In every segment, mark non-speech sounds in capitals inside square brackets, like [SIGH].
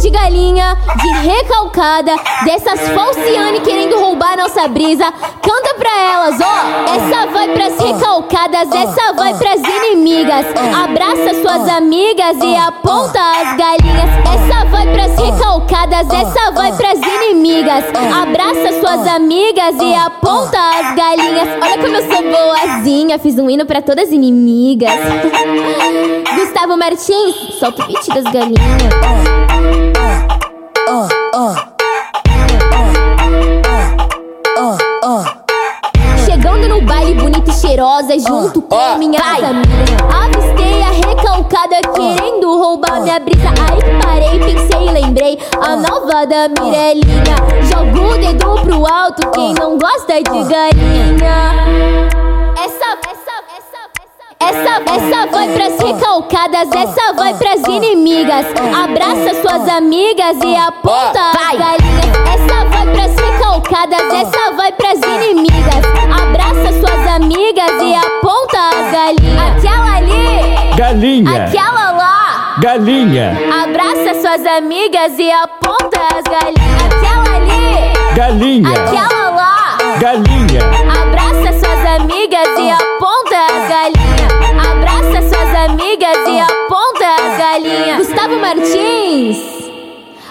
de galinha, de recalcada, dessas falciane querendo roubar nossa brisa? Canta pra elas, ó. Essa vai pras recalcadas, essa vai pras inimigas. Abraça suas amigas e aponta as galinhas. Essa vai pras recalcadas, essa vai pras inimigas. Abraça suas amigas e aponta as galinhas. Olha como eu sou boazinha, fiz um hino pra todas as inimigas. [LAUGHS] Gustavo Martins, solta o beat das galinhas. Chegando no baile bonita e cheirosa junto com minhas amigas Avistei a recalcada querendo roubar minha brisa. Aí parei, pensei e lembrei. A nova da Mirelinha. Joga o dedo pro alto quem não gosta de galinha. Essa, essa, essa, essa, essa vai pras recalcadas, essa vai pras inimigas. Abraça suas amigas e aponta as galinhas. Essa vai pras recalcadas, essa vai pras inimigas. Abraça suas amigas e aponta as galinhas. Aquela ali, Galinha, aquela lá. Galinha, Abraça suas amigas e aponta as galinhas. Aquela ali, galinha, aquela lá. Galinha, Abraça suas amigas e aponta as galinhas. E aponta as galinhas. Gustavo Martins,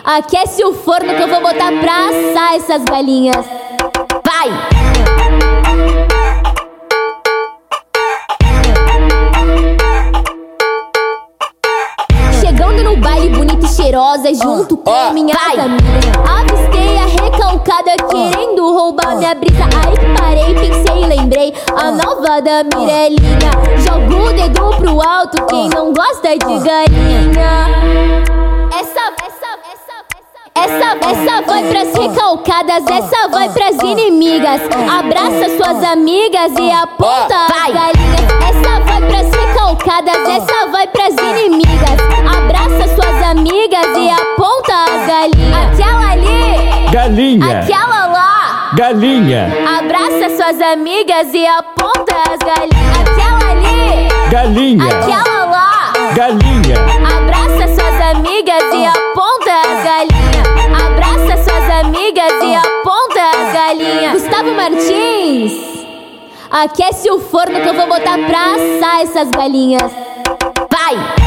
aquece o forno que eu vou botar pra assar essas galinhas. Vai! Chegando no baile bonita e cheirosa junto com minhas amigas Avistei a recalcada querendo roubar minha brisa. Aí parei, pensei e lembrei a nova da Mirelinha Joga o dedo pro alto quem não gosta de galinha Essa, essa, essa, essa, essa vai pras recalcadas, essa vai pras inimigas. Abraça suas amigas e aponta as galinhas. Essa vai pras recalcadas, essa vai pras inimigas. Abraça suas amigas e aponta as galinhas. Aquela ali, galinha, aquela. Galinha, Abraça suas amigas e aponta as galinhas. Aquela ali, galinha, aquela lá. galinha, Abraça suas amigas e aponta as galinhas. Abraça suas amigas e aponta as galinhas. Gustavo Martins, aquece o forno que eu vou botar pra assar essas galinhas. Vai!